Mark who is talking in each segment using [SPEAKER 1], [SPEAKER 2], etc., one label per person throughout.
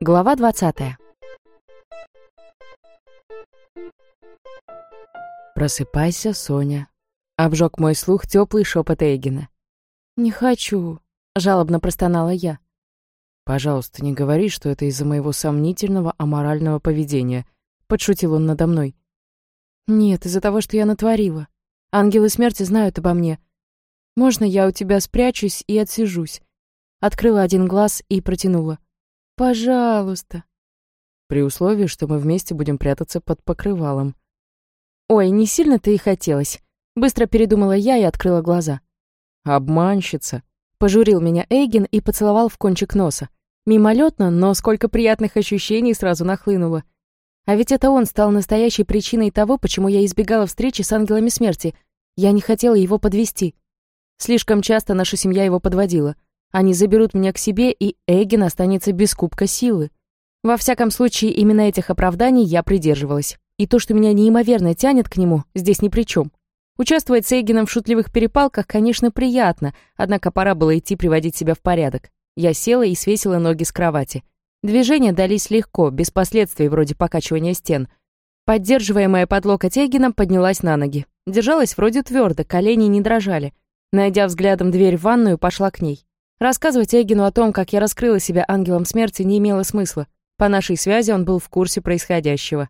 [SPEAKER 1] Глава двадцатая. «Просыпайся, Соня», — обжег мой слух теплый шепот Эйгена. «Не хочу», — жалобно простонала я. «Пожалуйста, не говори, что это из-за моего сомнительного аморального поведения», — подшутил он надо мной. «Нет, из-за того, что я натворила. Ангелы смерти знают обо мне. Можно я у тебя спрячусь и отсижусь?» Открыла один глаз и протянула. «Пожалуйста». «При условии, что мы вместе будем прятаться под покрывалом», Ой, не сильно-то и хотелось. Быстро передумала я и открыла глаза. «Обманщица!» Пожурил меня Эйген и поцеловал в кончик носа. Мимолетно, но сколько приятных ощущений сразу нахлынуло. А ведь это он стал настоящей причиной того, почему я избегала встречи с ангелами смерти. Я не хотела его подвести. Слишком часто наша семья его подводила. Они заберут меня к себе, и Эйген останется без кубка силы. Во всяком случае, именно этих оправданий я придерживалась. И то, что меня неимоверно тянет к нему, здесь ни при чем. Участвовать с Эйгеном в шутливых перепалках, конечно, приятно, однако пора было идти приводить себя в порядок. Я села и свесила ноги с кровати. Движения дались легко, без последствий вроде покачивания стен. Поддерживаемая под локоть Эйгеном поднялась на ноги. Держалась вроде твердо, колени не дрожали. Найдя взглядом дверь в ванную, пошла к ней. Рассказывать Эгину о том, как я раскрыла себя ангелом смерти, не имело смысла. По нашей связи он был в курсе происходящего.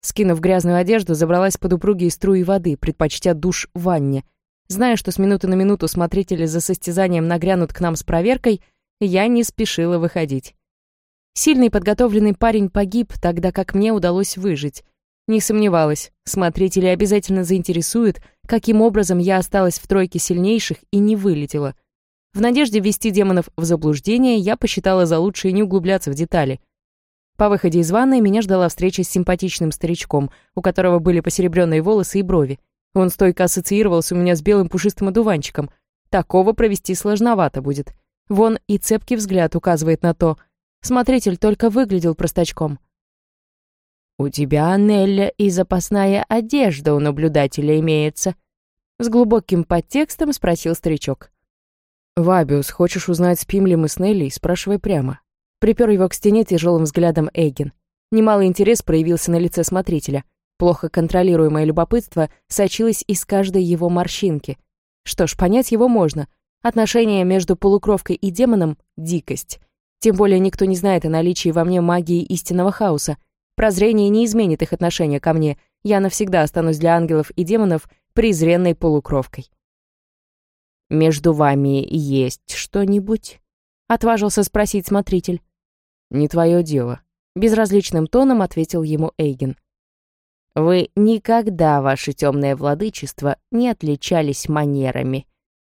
[SPEAKER 1] Скинув грязную одежду, забралась под упругие струи воды, предпочтя душ в ванне. Зная, что с минуты на минуту смотрители за состязанием нагрянут к нам с проверкой, я не спешила выходить. Сильный подготовленный парень погиб, тогда как мне удалось выжить. Не сомневалась, смотрители обязательно заинтересуют, каким образом я осталась в тройке сильнейших и не вылетела. В надежде ввести демонов в заблуждение, я посчитала за лучшее не углубляться в детали — по выходе из ванной меня ждала встреча с симпатичным старичком, у которого были посеребренные волосы и брови. Он стойко ассоциировался у меня с белым пушистым одуванчиком. Такого провести сложновато будет. Вон и цепкий взгляд указывает на то. Смотритель только выглядел простачком. «У тебя, Нелля, и запасная одежда у наблюдателя имеется», — с глубоким подтекстом спросил старичок. «Вабиус, хочешь узнать, спим ли мы с Неллей? Спрашивай прямо. Припер его к стене тяжелым взглядом Эйген. Немалый интерес проявился на лице смотрителя. Плохо контролируемое любопытство сочилось из каждой его морщинки. Что ж, понять его можно. Отношения между полукровкой и демоном — дикость. Тем более никто не знает о наличии во мне магии истинного хаоса. Прозрение не изменит их отношение ко мне. Я навсегда останусь для ангелов и демонов презренной полукровкой. «Между вами есть что-нибудь?» — отважился спросить смотритель. «Не твое дело», — безразличным тоном ответил ему Эйген. «Вы никогда, ваше темное владычество, не отличались манерами».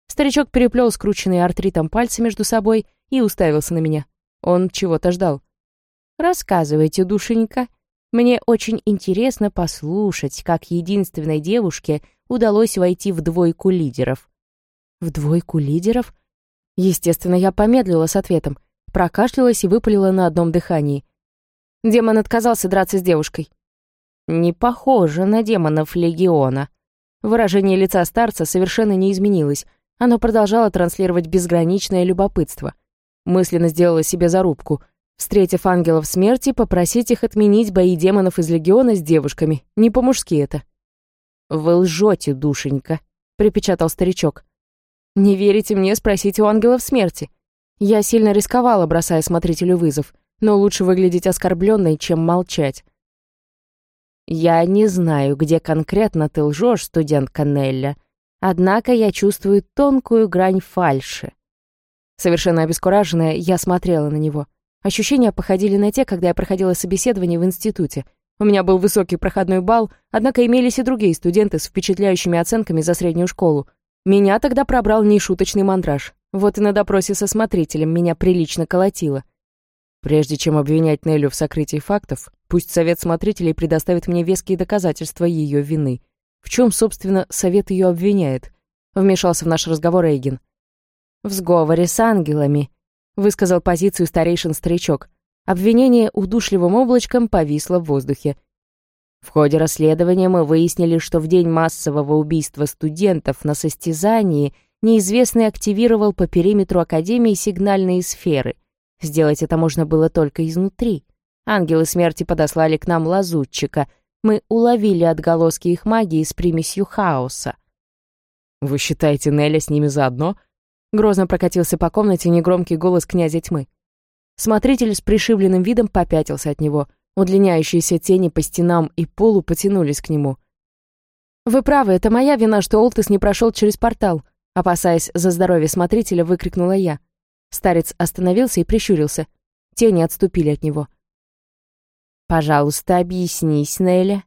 [SPEAKER 1] Старичок переплел скрученные артритом пальцы между собой и уставился на меня. Он чего-то ждал. «Рассказывайте, душенька. Мне очень интересно послушать, как единственной девушке удалось войти в двойку лидеров». «В двойку лидеров?» Естественно, я помедлила с ответом — прокашлялась и выпалила на одном дыхании. Демон отказался драться с девушкой. «Не похоже на демонов Легиона». Выражение лица старца совершенно не изменилось. Оно продолжало транслировать безграничное любопытство. Мысленно сделала себе зарубку. Встретив ангелов смерти, попросить их отменить бои демонов из Легиона с девушками. Не по-мужски это. «Вы лжете, душенька», — припечатал старичок. «Не верите мне, спросите у ангелов смерти. Я сильно рисковала, бросая смотрителю вызов, но лучше выглядеть оскорбленной, чем молчать. «Я не знаю, где конкретно ты лжешь, студент Канелля, однако я чувствую тонкую грань фальши». Совершенно обескураженная, я смотрела на него. Ощущения походили на те, когда я проходила собеседование в институте. У меня был высокий проходной балл, однако имелись и другие студенты с впечатляющими оценками за среднюю школу. Меня тогда пробрал нешуточный мандраж. Вот и на допросе со смотрителем меня прилично колотило. Прежде чем обвинять Нелю в сокрытии фактов, пусть совет смотрителей предоставит мне веские доказательства ее вины. В чем, собственно, совет ее обвиняет? Вмешался в наш разговор Эйген. «В сговоре с ангелами», — высказал позицию старейшин старичок. Обвинение удушливым облачком повисло в воздухе. В ходе расследования мы выяснили, что в день массового убийства студентов на состязании неизвестный активировал по периметру Академии сигнальные сферы. Сделать это можно было только изнутри. Ангелы смерти подослали к нам лазутчика. Мы уловили отголоски их магии с примесью хаоса. «Вы считаете Неля с ними заодно?» Грозно прокатился по комнате негромкий голос князя тьмы. Смотритель с пришибленным видом попятился от него. Удлиняющиеся тени по стенам и полу потянулись к нему. «Вы правы, это моя вина, что Олтес не прошел через портал», опасаясь за здоровье смотрителя, выкрикнула я. Старец остановился и прищурился. Тени отступили от него. «Пожалуйста, объяснись, Неля».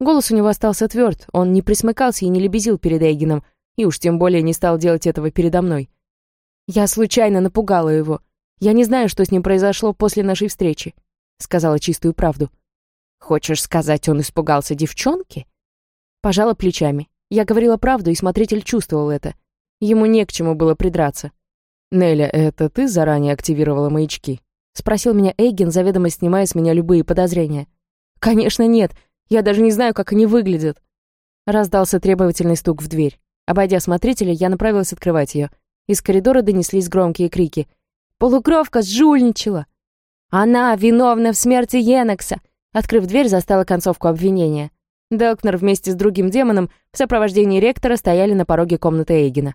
[SPEAKER 1] Голос у него остался тверд, он не присмыкался и не лебезил перед Эйгеном, и уж тем более не стал делать этого передо мной. Я случайно напугала его. Я не знаю, что с ним произошло после нашей встречи. Сказала чистую правду. Хочешь сказать, он испугался девчонки? Пожала плечами. Я говорила правду, и смотритель чувствовал это. Ему не к чему было придраться. «Неля, это ты заранее активировала маячки?» Спросил меня Эйген, заведомо снимая с меня любые подозрения. «Конечно нет. Я даже не знаю, как они выглядят». Раздался требовательный стук в дверь. Обойдя смотрителя, я направилась открывать ее. Из коридора донеслись громкие крики. «Полукровка сжульничала!» «Она виновна в смерти Енекса!» Открыв дверь, застала концовку обвинения. Делкнер вместе с другим демоном в сопровождении ректора стояли на пороге комнаты Эйгена.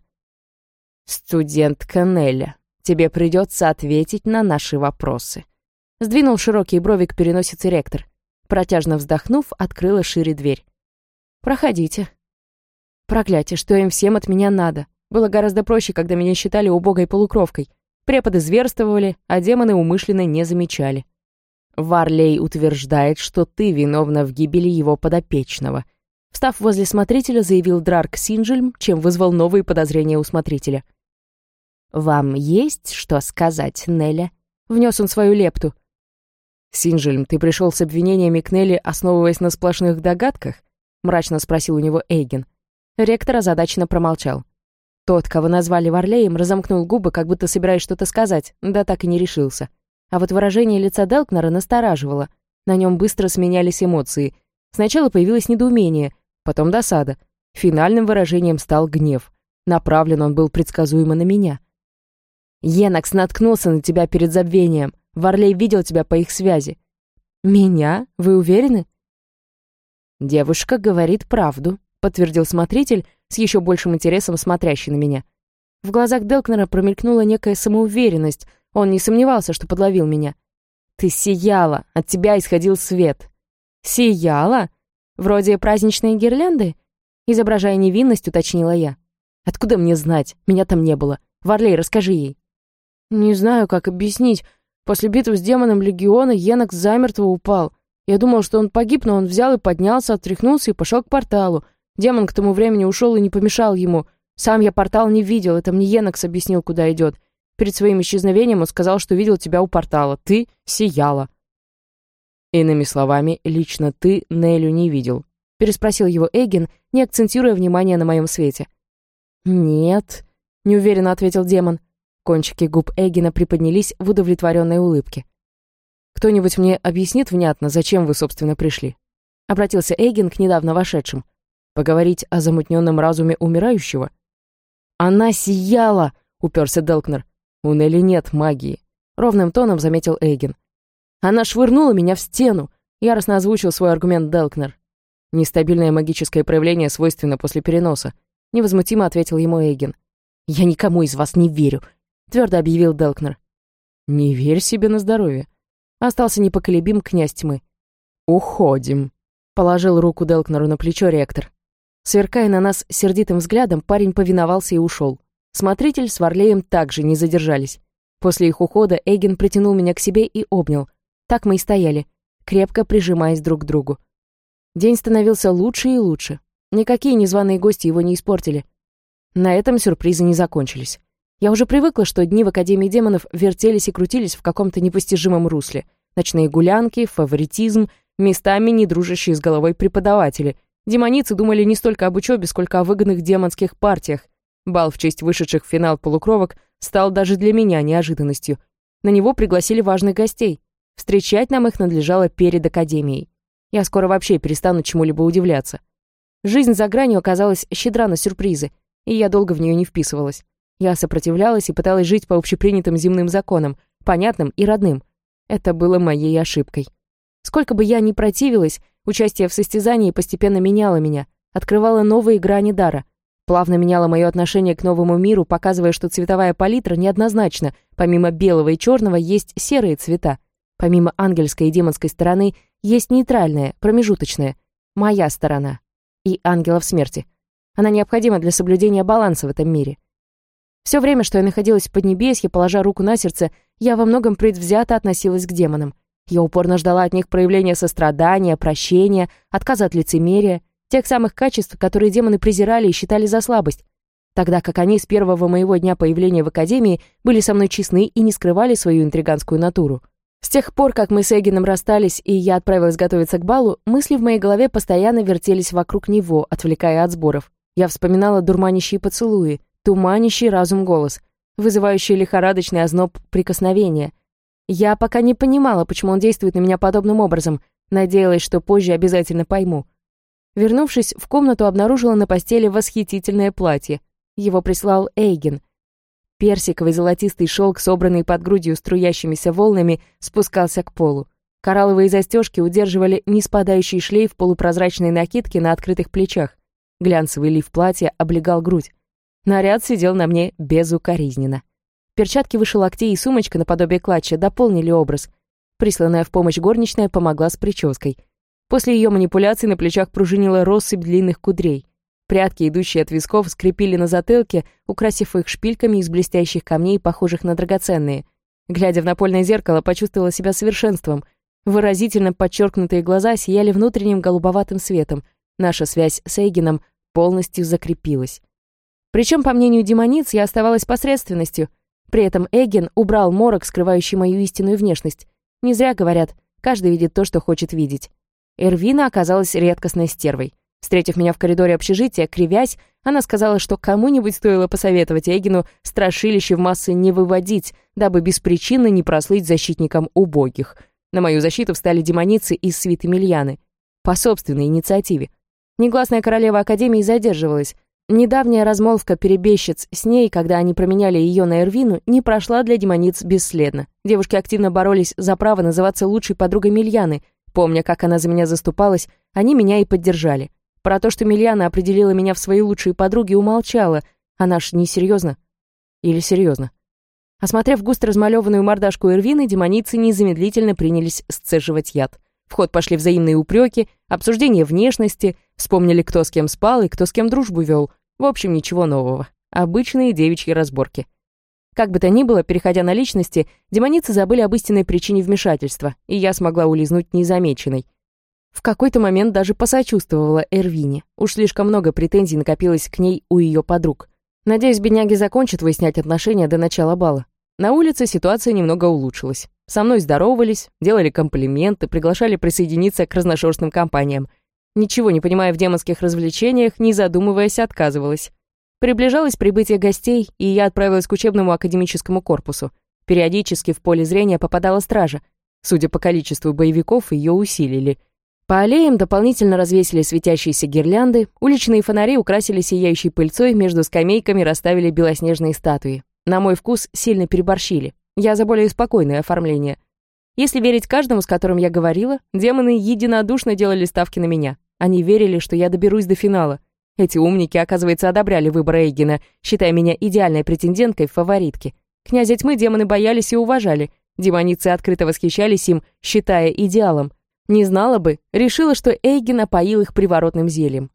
[SPEAKER 1] «Студентка Нелля, тебе придется ответить на наши вопросы». Сдвинул широкий бровик переносицы ректор. Протяжно вздохнув, открыла шире дверь. «Проходите». Проклятие, что им всем от меня надо. Было гораздо проще, когда меня считали убогой полукровкой. Преподы зверствовали, а демоны умышленно не замечали. Варлей утверждает, что ты виновна в гибели его подопечного. Встав возле смотрителя, заявил Драрк Синджельм, чем вызвал новые подозрения у смотрителя. «Вам есть что сказать, Неля?» Внес он свою лепту. «Синджельм, ты пришел с обвинениями к Нелли, основываясь на сплошных догадках?» мрачно спросил у него Эйген. Ректор озадаченно промолчал. Тот, кого назвали Варлеем, разомкнул губы, как будто собираясь что-то сказать, да так и не решился. А вот выражение лица Делкнера настораживало. На нем быстро сменялись эмоции. Сначала появилось недоумение, потом досада. Финальным выражением стал гнев. Направлен он был предсказуемо на меня. «Енакс наткнулся на тебя перед забвением. Варлей видел тебя по их связи». «Меня? Вы уверены?» «Девушка говорит правду», — подтвердил смотритель, с еще большим интересом смотрящий на меня. В глазах Делкнера промелькнула некая самоуверенность. Он не сомневался, что подловил меня. «Ты сияла, от тебя исходил свет». «Сияла? Вроде праздничные гирлянды?» Изображая невинность, уточнила я. «Откуда мне знать? Меня там не было. Варлей, расскажи ей». «Не знаю, как объяснить. После битвы с демоном Легиона Енок замертво упал. Я думал, что он погиб, но он взял и поднялся, отряхнулся и пошел к порталу. Демон к тому времени ушел и не помешал ему. Сам я портал не видел, это мне Енокс объяснил, куда идет. Перед своим исчезновением он сказал, что видел тебя у портала. Ты сияла. Иными словами, лично ты Нелю не видел. Переспросил его Эгин, не акцентируя внимание на моем свете. «Нет», — неуверенно ответил демон. Кончики губ Эгина приподнялись в удовлетворенной улыбке. «Кто-нибудь мне объяснит внятно, зачем вы, собственно, пришли?» Обратился Эгин к недавно вошедшим. Поговорить о замутненном разуме умирающего? «Она сияла!» — уперся Делкнер. «У Нелли нет магии», — ровным тоном заметил Эйген. «Она швырнула меня в стену!» — яростно озвучил свой аргумент Делкнер. «Нестабильное магическое проявление свойственно после переноса», — невозмутимо ответил ему Эйген. «Я никому из вас не верю», — твердо объявил Делкнер. «Не верь себе на здоровье», — остался непоколебим князь тьмы. «Уходим», — положил руку Делкнеру на плечо ректор. Сверкая на нас сердитым взглядом, парень повиновался и ушел. Смотритель с Варлеем также не задержались. После их ухода Эйген притянул меня к себе и обнял. Так мы и стояли, крепко прижимаясь друг к другу. День становился лучше и лучше. Никакие незваные гости его не испортили. На этом сюрпризы не закончились. Я уже привыкла, что дни в Академии демонов вертелись и крутились в каком-то непостижимом русле. Ночные гулянки, фаворитизм, местами не дружащие с головой преподаватели, Демоницы думали не столько об учебе, сколько о выгодных демонских партиях. Бал в честь вышедших в финал полукровок стал даже для меня неожиданностью. На него пригласили важных гостей. Встречать нам их надлежало перед Академией. Я скоро вообще перестану чему-либо удивляться. Жизнь за гранью оказалась щедра на сюрпризы, и я долго в нее не вписывалась. Я сопротивлялась и пыталась жить по общепринятым земным законам, понятным и родным. Это было моей ошибкой. Сколько бы я ни противилась, участие в состязании постепенно меняло меня, открывало новые грани дара, плавно меняло мое отношение к новому миру, показывая, что цветовая палитра неоднозначна, помимо белого и черного есть серые цвета. Помимо ангельской и демонской стороны есть нейтральная, промежуточная, моя сторона. И ангелов смерти. Она необходима для соблюдения баланса в этом мире. Все время, что я находилась в Поднебесье, положа руку на сердце, я во многом предвзято относилась к демонам. Я упорно ждала от них проявления сострадания, прощения, отказа от лицемерия, тех самых качеств, которые демоны презирали и считали за слабость, тогда как они с первого моего дня появления в Академии были со мной честны и не скрывали свою интриганскую натуру. С тех пор, как мы с Эгином расстались и я отправилась готовиться к балу, мысли в моей голове постоянно вертелись вокруг него, отвлекая от сборов. Я вспоминала дурманящие поцелуи, туманящий разум голос, вызывающий лихорадочный озноб прикосновения. Я пока не понимала, почему он действует на меня подобным образом, надеялась, что позже обязательно пойму. Вернувшись в комнату, обнаружила на постели восхитительное платье. Его прислал Эйген — Персиковый золотистый шелк, собранный под грудью струящимися волнами, спускался к полу. Коралловые застежки удерживали неспадающий шлейф полупрозрачной накидки на открытых плечах. Глянцевый лиф платья облегал грудь. Наряд сидел на мне безукоризненно. Перчатки выше локтей и сумочка наподобие клатча дополнили образ. Присланная в помощь горничная помогла с прической. После ее манипуляций на плечах пружинила россыпь длинных кудрей. Прятки, идущие от висков, скрепили на затылке, украсив их шпильками из блестящих камней, похожих на драгоценные. Глядя в напольное зеркало, почувствовала себя совершенством. Выразительно подчеркнутые глаза сияли внутренним голубоватым светом. Наша связь с Эйгеном полностью закрепилась. Причем, по мнению демониц, я оставалась посредственностью. При этом Эгген убрал морок, скрывающий мою истинную внешность. Не зря говорят, каждый видит то, что хочет видеть. Эрвина оказалась редкостной стервой. Встретив меня в коридоре общежития, кривясь, она сказала, что кому-нибудь стоило посоветовать Эгину страшилище в массы не выводить, дабы без причины не прослыть защитником убогих. На мою защиту встали демоницы из свиты Мильяны. По собственной инициативе. Негласная королева Академии задерживалась. Недавняя размолвка перебежчиц с ней, когда они променяли ее на Эрвину, не прошла для демониц бесследно. Девушки активно боролись за право называться лучшей подругой Мильяны. Помня, как она за меня заступалась, они меня и поддержали. Про то, что Мильяна определила меня в свои лучшие подруги, умолчала. Она ж не серьезно. Или серьезно? Осмотрев густо размалеванную мордашку Эрвины, демоницы незамедлительно принялись сцеживать яд. В ход пошли взаимные упреки, обсуждение внешности, вспомнили, кто с кем спал и кто с кем дружбу вел. В общем, ничего нового. Обычные девичьи разборки. Как бы то ни было, переходя на личности, демоницы забыли об истинной причине вмешательства, и я смогла улизнуть незамеченной. В какой-то момент даже посочувствовала Эрвине. Уж слишком много претензий накопилось к ней у ее подруг. Надеюсь, бедняги закончат выяснять отношения до начала бала. На улице ситуация немного улучшилась. Со мной здоровались, делали комплименты, приглашали присоединиться к разношерстным компаниям. Ничего не понимая в демонских развлечениях, не задумываясь, отказывалась. Приближалось прибытие гостей, и я отправилась к учебному академическому корпусу. Периодически в поле зрения попадала стража. Судя по количеству боевиков, ее усилили — по аллеям дополнительно развесили светящиеся гирлянды, уличные фонари украсили сияющей пыльцой, между скамейками расставили белоснежные статуи. На мой вкус сильно переборщили. Я за более спокойное оформление. Если верить каждому, с которым я говорила, демоны единодушно делали ставки на меня. Они верили, что я доберусь до финала. Эти умники, оказывается, одобряли выбор Эйгена, считая меня идеальной претенденткой в фаворитке. Князя тьмы демоны боялись и уважали. Демоницы открыто восхищались им, считая идеалом. Не знала бы, решила, что Эйген опоил их приворотным зельем.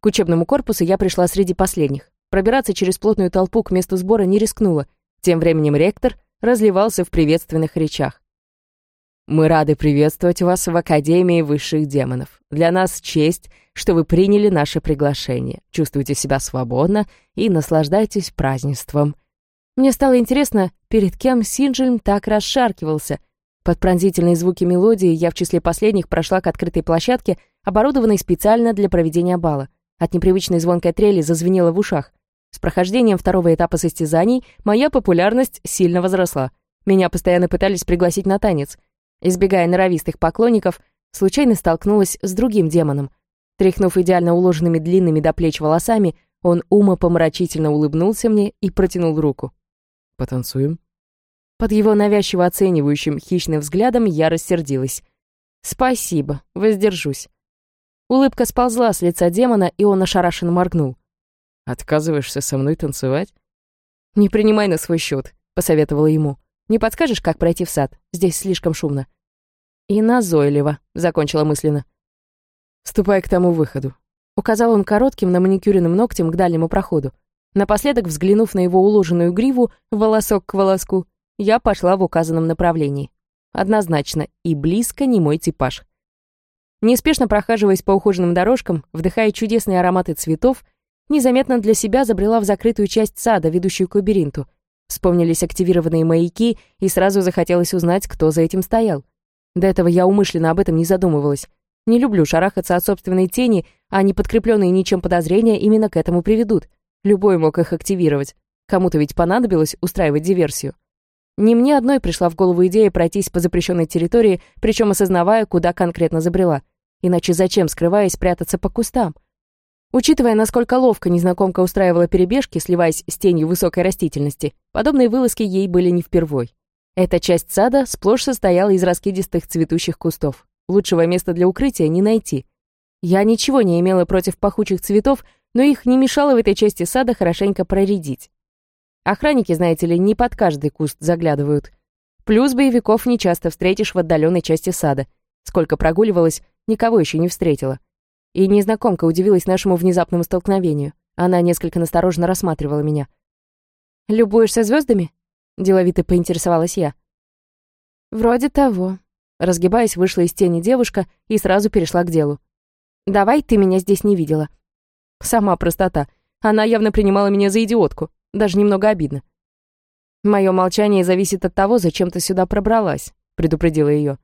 [SPEAKER 1] К учебному корпусу я пришла среди последних. Пробираться через плотную толпу к месту сбора не рискнула. Тем временем ректор разливался в приветственных речах. «Мы рады приветствовать вас в Академии высших демонов. Для нас честь, что вы приняли наше приглашение. Чувствуйте себя свободно и наслаждайтесь празднеством». Мне стало интересно, перед кем Синджельм так расшаркивался — под пронзительные звуки мелодии я в числе последних прошла к открытой площадке, оборудованной специально для проведения бала. От непривычной звонкой трели зазвенело в ушах. С прохождением второго этапа состязаний моя популярность сильно возросла. Меня постоянно пытались пригласить на танец. Избегая норовистых поклонников, случайно столкнулась с другим демоном. Тряхнув идеально уложенными длинными до плеч волосами, он умопомрачительно улыбнулся мне и протянул руку.
[SPEAKER 2] «Потанцуем?»
[SPEAKER 1] Под его навязчиво оценивающим хищным взглядом я рассердилась. «Спасибо, воздержусь». Улыбка сползла с лица демона, и он ошарашенно моргнул.
[SPEAKER 2] «Отказываешься со мной танцевать?»
[SPEAKER 1] «Не принимай на свой счет, посоветовала ему. «Не подскажешь, как пройти в сад? Здесь слишком шумно». «И назойливо», — закончила мысленно.
[SPEAKER 2] «Ступай к тому выходу», —
[SPEAKER 1] указал он коротким на маникюренным ногтем к дальнему проходу. Напоследок, взглянув на его уложенную гриву, волосок к волоску, я пошла в указанном направлении. Однозначно, и близко не мой типаж. Неспешно прохаживаясь по ухоженным дорожкам, вдыхая чудесные ароматы цветов, незаметно для себя забрела в закрытую часть сада, ведущую к лабиринту. Вспомнились активированные маяки, и сразу захотелось узнать, кто за этим стоял. До этого я умышленно об этом не задумывалась. Не люблю шарахаться от собственной тени, а не подкрепленные ничем подозрения именно к этому приведут. Любой мог их активировать. Кому-то ведь понадобилось устраивать диверсию. Не мне одной пришла в голову идея пройтись по запрещенной территории, причем осознавая, куда конкретно забрела. Иначе зачем, скрываясь, прятаться по кустам? Учитывая, насколько ловко незнакомка устраивала перебежки, сливаясь с тенью высокой растительности, подобные вылазки ей были не впервой. Эта часть сада сплошь состояла из раскидистых цветущих кустов. Лучшего места для укрытия не найти. Я ничего не имела против пахучих цветов, но их не мешало в этой части сада хорошенько проредить. Охранники, знаете ли, не под каждый куст заглядывают. Плюс боевиков не часто встретишь в отдаленной части сада. Сколько прогуливалась, никого еще не встретила. И незнакомка удивилась нашему внезапному столкновению. Она несколько настороженно рассматривала меня. «Любуешься звездами? деловито поинтересовалась я. «Вроде того». Разгибаясь, вышла из тени девушка и сразу перешла к делу. «Давай, ты меня здесь не видела». Сама простота. Она явно принимала меня за идиотку. Даже немного обидно. «Мое молчание зависит от того, зачем ты сюда пробралась», — предупредила ее.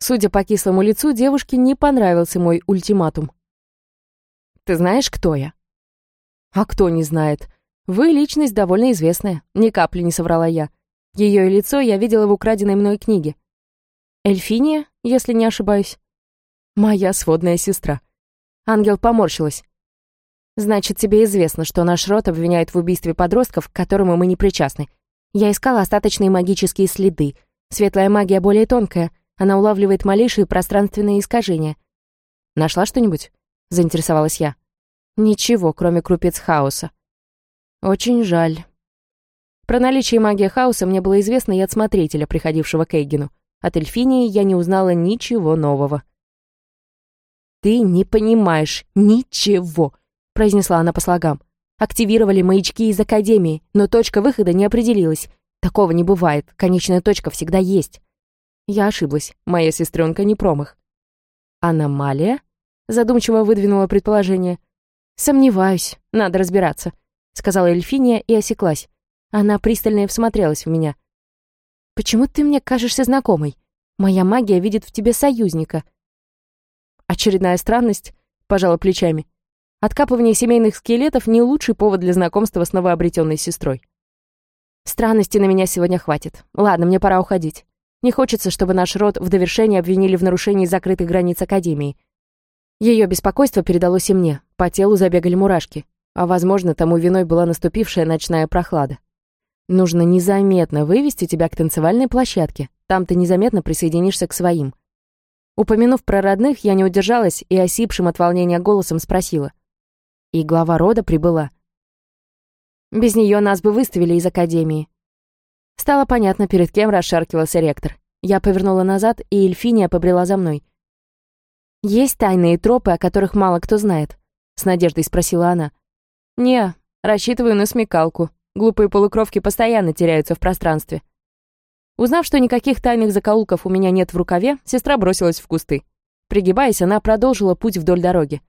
[SPEAKER 1] Судя по кислому лицу, девушке не понравился мой ультиматум. «Ты знаешь, кто я?» «А кто не знает? Вы личность довольно известная, ни капли не соврала я. Ее лицо я видела в украденной мной книге. Эльфиния, если не ошибаюсь. Моя сводная сестра. Ангел поморщилась. Значит, тебе известно, что наш род обвиняет в убийстве подростков, к которому мы не причастны. Я искала остаточные магические следы. Светлая магия более тонкая, она улавливает малейшие пространственные искажения. «Нашла что-нибудь?» — заинтересовалась я. «Ничего, кроме крупиц хаоса». «Очень жаль». Про наличие магии хаоса мне было известно и от смотрителя, приходившего к Эйгену. От Эльфинии я не узнала ничего нового. «Ты не понимаешь ничего», — произнесла она по слогам. «Активировали маячки из Академии, но точка выхода не определилась. Такого не бывает, конечная точка всегда есть. Я ошиблась, моя сестренка не промах. «Аномалия?» — задумчиво выдвинула предположение. «Сомневаюсь, надо разбираться», — сказала Эльфиния и осеклась. Она пристально всмотрелась в меня. «Почему ты мне кажешься знакомой? Моя магия видит в тебе союзника». Очередная странность, пожала плечами. Откапывание семейных скелетов не лучший повод для знакомства с новообретенной сестрой. Странности на меня сегодня хватит. Ладно, мне пора уходить. Не хочется, чтобы наш род в довершение обвинили в нарушении закрытых границ Академии. Ее беспокойство передалось и мне, по телу забегали мурашки, а, возможно, тому виной была наступившая ночная прохлада. Нужно незаметно вывести тебя к танцевальной площадке, там ты незаметно присоединишься к своим. Упомянув про родных, я не удержалась и осипшим от волнения голосом спросила. И глава рода прибыла. Без нее нас бы выставили из Академии, Стало понятно, перед кем расшаркивался ректор. Я повернула назад, и Эльфиния побрела за мной. «Есть тайные тропы, о которых мало кто знает?» — с надеждой спросила она. «Не, рассчитываю на смекалку. Глупые полукровки постоянно теряются в пространстве». Узнав, что никаких тайных закоулков у меня нет в рукаве, сестра бросилась в кусты. Пригибаясь, она продолжила путь вдоль дороги.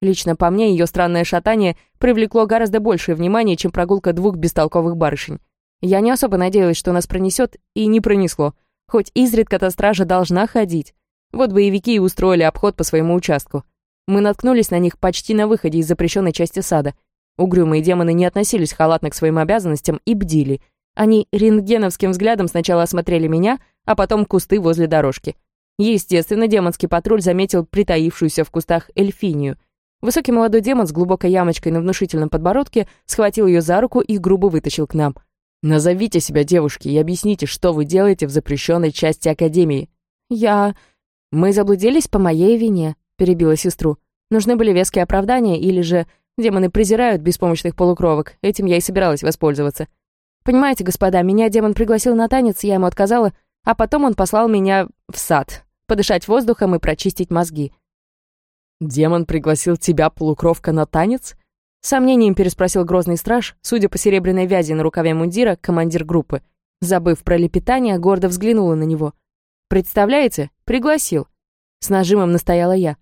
[SPEAKER 1] Лично по мне, ее странное шатание привлекло гораздо большее внимание, чем прогулка двух бестолковых барышень. Я не особо надеялась, что нас пронесет, и не пронесло. Хоть изредка-то стража должна ходить. Вот боевики и устроили обход по своему участку. Мы наткнулись на них почти на выходе из запрещенной части сада. Угрюмые демоны не относились халатно к своим обязанностям и бдили. Они рентгеновским взглядом сначала осмотрели меня, а потом кусты возле дорожки. Естественно, демонский патруль заметил притаившуюся в кустах эльфинию. Высокий молодой демон с глубокой ямочкой на внушительном подбородке схватил ее за руку и грубо вытащил к нам. «Назовите себя девушки и объясните, что вы делаете в запрещенной части Академии».
[SPEAKER 2] «Я...» «Мы заблудились по моей вине», — перебила сестру. «Нужны были веские оправдания или же демоны презирают беспомощных полукровок. Этим я и собиралась воспользоваться. Понимаете, господа, меня демон пригласил на танец, я ему отказала, а потом он послал меня в сад, подышать воздухом и прочистить мозги».
[SPEAKER 1] «Демон пригласил тебя, полукровка, на танец?»
[SPEAKER 2] Сомнением переспросил грозный страж, судя по серебряной вязи на рукаве мундира, командир группы. Забыв про лепетание, гордо взглянула на него. «Представляете? Пригласил». С нажимом настояла я.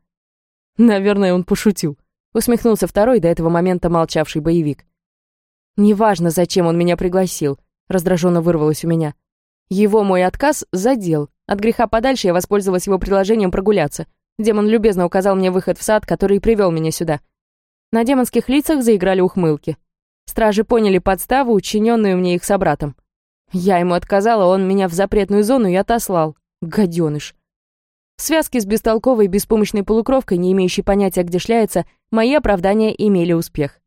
[SPEAKER 1] «Наверное, он пошутил», — усмехнулся второй, до этого момента молчавший боевик.
[SPEAKER 2] «Неважно, зачем он меня пригласил», — раздраженно вырвалось у меня. Его мой отказ задел. От греха подальше я воспользовалась его предложением прогуляться. Демон любезно указал мне выход в сад, который привел меня сюда. На демонских лицах заиграли ухмылки. Стражи поняли подставу, учиненную мне их собратом. Я ему отказала, он меня в запретную зону и отослал. Гаденыш. В связке с бестолковой беспомощной полукровкой, не имеющей понятия, где шляется, мои оправдания имели успех.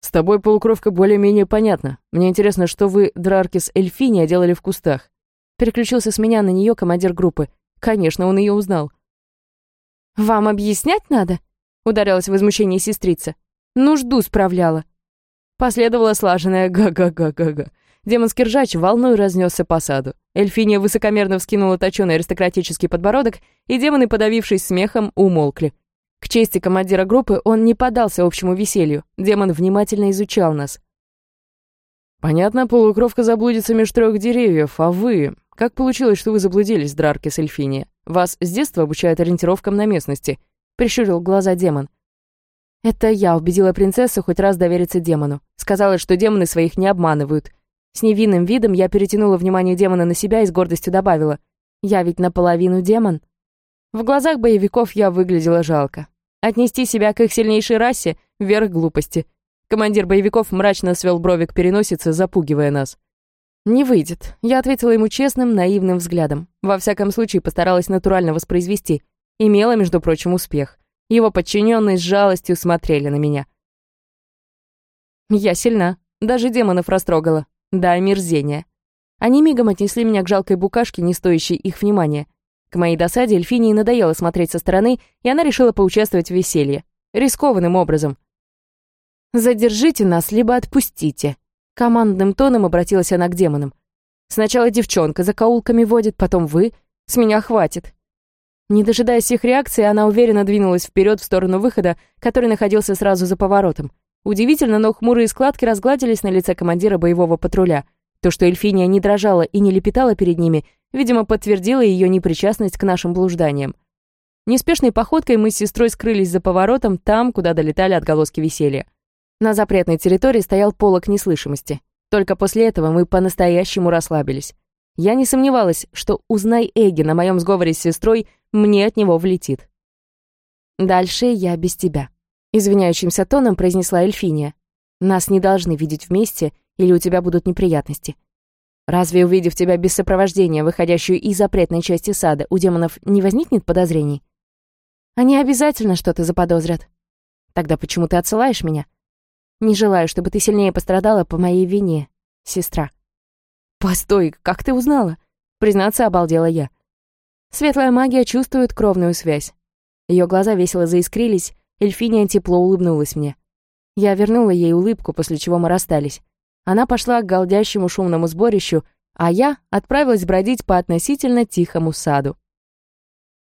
[SPEAKER 1] «С тобой, полукровка, более-менее понятно. Мне интересно, что вы, Драркис Эльфиния, делали в кустах?»
[SPEAKER 2] Переключился с меня на нее командир группы. Конечно, он ее узнал. «Вам объяснять надо?» Ударилась в возмущение сестрица. Нужду справляла. Последовала слаженная га-га-га-га-га. Демонский ржач волной разнесся по саду. Эльфиния высокомерно вскинула точёный аристократический подбородок, и демоны, подавившись смехом, умолкли. К чести командира группы он не поддался общему веселью. Демон внимательно изучал нас.
[SPEAKER 1] «Понятно, полукровка заблудится меж трех деревьев, а вы... Как получилось, что вы заблудились, Драрки Эльфиния? Вас с детства обучают ориентировкам на местности. Прищурил глаза демон.
[SPEAKER 2] Это я убедила принцессу хоть раз довериться демону. Сказала, что демоны своих не обманывают. С невинным видом я перетянула внимание демона на себя и с гордостью добавила. Я ведь наполовину демон. В глазах боевиков я выглядела жалко. Отнести себя к их сильнейшей расе — верх глупости. Командир боевиков мрачно свел брови к переносице, запугивая нас. «Не выйдет», — я ответила ему честным, наивным взглядом. Во всяком случае, постаралась натурально воспроизвести — Имела, между прочим, успех. Его подчиненные с жалостью смотрели на меня. Я сильна, даже демонов растрогала. Да, омерзение. Они мигом отнесли меня к жалкой букашке, не стоящей их внимания. К моей досаде Эльфинии надоело смотреть со стороны, и она решила поучаствовать в веселье. Рискованным образом. «Задержите нас, либо отпустите». Командным тоном обратилась она к демонам. «Сначала девчонка за каулками водит, потом вы. С меня хватит. Не дожидаясь их реакции, она уверенно двинулась вперед в сторону выхода, который находился сразу за поворотом. Удивительно, но хмурые складки разгладились на лице командира боевого патруля. То, что Эльфиния не дрожала и не лепетала перед ними, видимо, подтвердило ее непричастность к нашим блужданиям. Неспешной походкой мы с сестрой скрылись за поворотом там, куда долетали отголоски веселья. На запретной территории стоял полок неслышимости. Только после этого мы по-настоящему расслабились. Я не сомневалась, что, узнай Эгги на моем сговоре с сестрой, мне от него влетит. «Дальше я без тебя», — извиняющимся тоном произнесла Эльфиния. «Нас не должны видеть вместе, или у тебя будут неприятности. Разве, увидев тебя без сопровождения, выходящую из запретной части сада, у демонов не возникнет подозрений? Они обязательно что-то заподозрят. Тогда почему ты отсылаешь меня? Не желаю, чтобы ты сильнее пострадала по моей вине, сестра». «Постой, как ты узнала?» Признаться, обалдела я. Светлая магия чувствует кровную связь. Ее глаза весело заискрились, Эльфиния тепло улыбнулась мне. Я вернула ей улыбку, после чего мы расстались. Она пошла к голдящему шумному сборищу, а я отправилась бродить по относительно тихому саду.